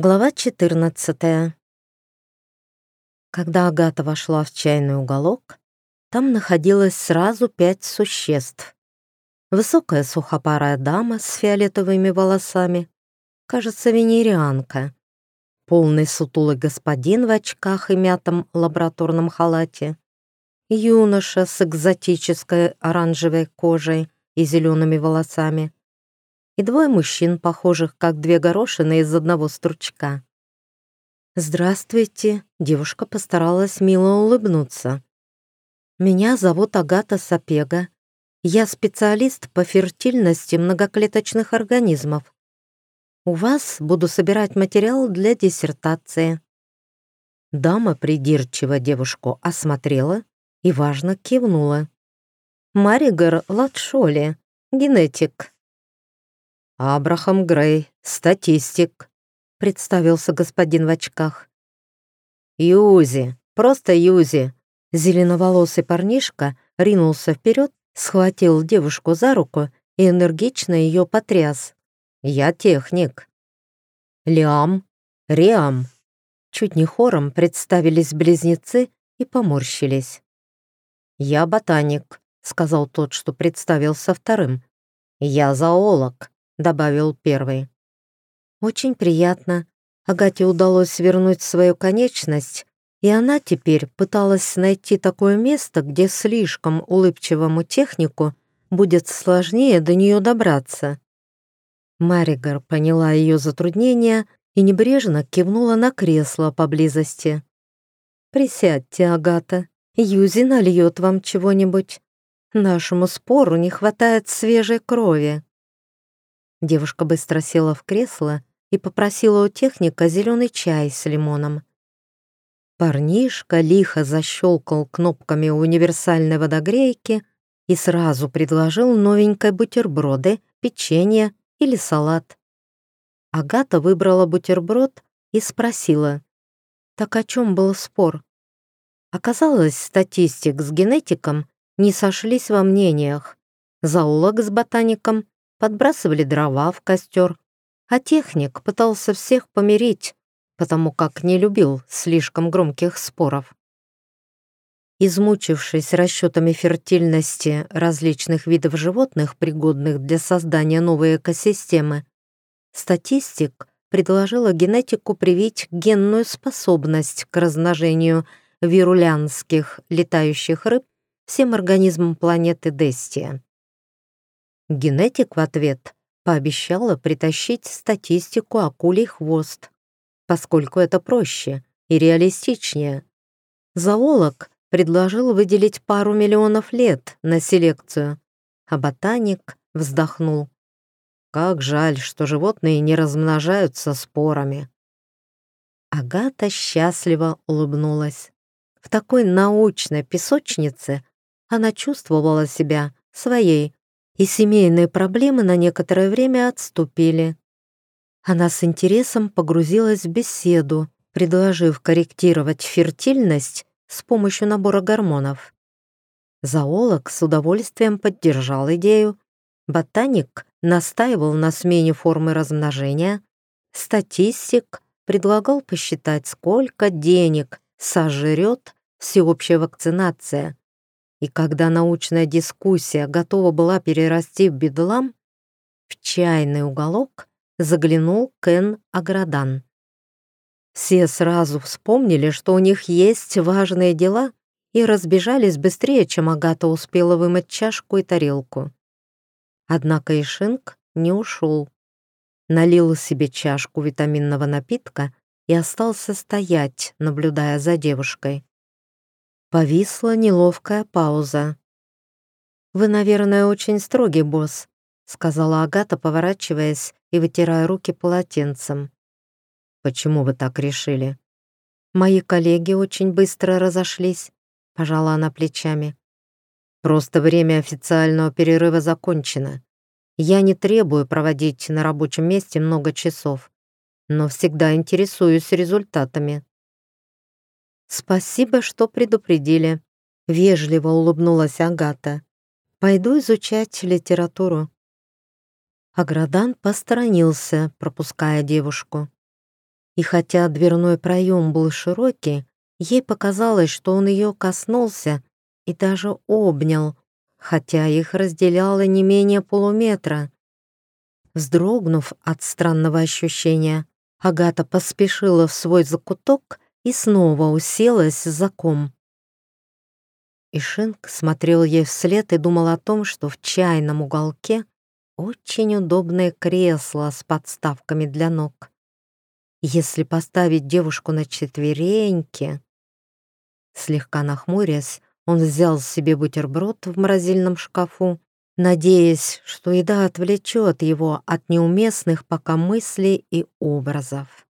Глава 14 Когда Агата вошла в чайный уголок, там находилось сразу пять существ. Высокая сухопарая дама с фиолетовыми волосами, кажется, венерианка, полный сутулый господин в очках и мятом лабораторном халате, юноша с экзотической оранжевой кожей и зелеными волосами — и двое мужчин, похожих как две горошины из одного стручка. «Здравствуйте», — девушка постаралась мило улыбнуться. «Меня зовут Агата Сапега. Я специалист по фертильности многоклеточных организмов. У вас буду собирать материал для диссертации». Дама придирчиво девушку осмотрела и важно кивнула. «Маригар Латшоли, генетик, «Абрахам Грей, статистик», — представился господин в очках. «Юзи, просто Юзи». Зеленоволосый парнишка ринулся вперед, схватил девушку за руку и энергично ее потряс. «Я техник». «Лиам, Риам». Чуть не хором представились близнецы и поморщились. «Я ботаник», — сказал тот, что представился вторым. «Я зоолог», добавил первый. Очень приятно. Агате удалось вернуть свою конечность, и она теперь пыталась найти такое место, где слишком улыбчивому технику будет сложнее до нее добраться. Маригар поняла ее затруднение и небрежно кивнула на кресло поблизости. «Присядьте, Агата, Юзи нальет вам чего-нибудь. Нашему спору не хватает свежей крови». Девушка быстро села в кресло и попросила у техника зеленый чай с лимоном. Парнишка лихо защелкал кнопками универсальной водогрейки и сразу предложил новенькой бутерброды, печенье или салат. Агата выбрала бутерброд и спросила, так о чем был спор? Оказалось, статистик с генетиком не сошлись во мнениях. Зоолог с ботаником подбрасывали дрова в костер, а техник пытался всех помирить, потому как не любил слишком громких споров. Измучившись расчетами фертильности различных видов животных, пригодных для создания новой экосистемы, статистик предложила генетику привить генную способность к размножению вирулянских летающих рыб всем организмам планеты Дестия. Генетик в ответ пообещала притащить статистику акулий хвост, поскольку это проще и реалистичнее. Зоолог предложил выделить пару миллионов лет на селекцию, а ботаник вздохнул. Как жаль, что животные не размножаются спорами. Агата счастливо улыбнулась. В такой научной песочнице она чувствовала себя своей, и семейные проблемы на некоторое время отступили. Она с интересом погрузилась в беседу, предложив корректировать фертильность с помощью набора гормонов. Зоолог с удовольствием поддержал идею, ботаник настаивал на смене формы размножения, статистик предлагал посчитать, сколько денег сожрет всеобщая вакцинация. И когда научная дискуссия готова была перерасти в бедлам, в чайный уголок заглянул Кен Аградан. Все сразу вспомнили, что у них есть важные дела, и разбежались быстрее, чем Агата успела вымыть чашку и тарелку. Однако Ишинг не ушел. Налил себе чашку витаминного напитка и остался стоять, наблюдая за девушкой. Повисла неловкая пауза. «Вы, наверное, очень строгий босс», — сказала Агата, поворачиваясь и вытирая руки полотенцем. «Почему вы так решили?» «Мои коллеги очень быстро разошлись», — пожала она плечами. «Просто время официального перерыва закончено. Я не требую проводить на рабочем месте много часов, но всегда интересуюсь результатами». «Спасибо, что предупредили», — вежливо улыбнулась Агата. «Пойду изучать литературу». Аградан посторонился, пропуская девушку. И хотя дверной проем был широкий, ей показалось, что он ее коснулся и даже обнял, хотя их разделяло не менее полуметра. Вздрогнув от странного ощущения, Агата поспешила в свой закуток и снова уселась за ком. Ишинг смотрел ей вслед и думал о том, что в чайном уголке очень удобное кресло с подставками для ног. Если поставить девушку на четвереньки... Слегка нахмурясь, он взял себе бутерброд в морозильном шкафу, надеясь, что еда отвлечет его от неуместных пока мыслей и образов.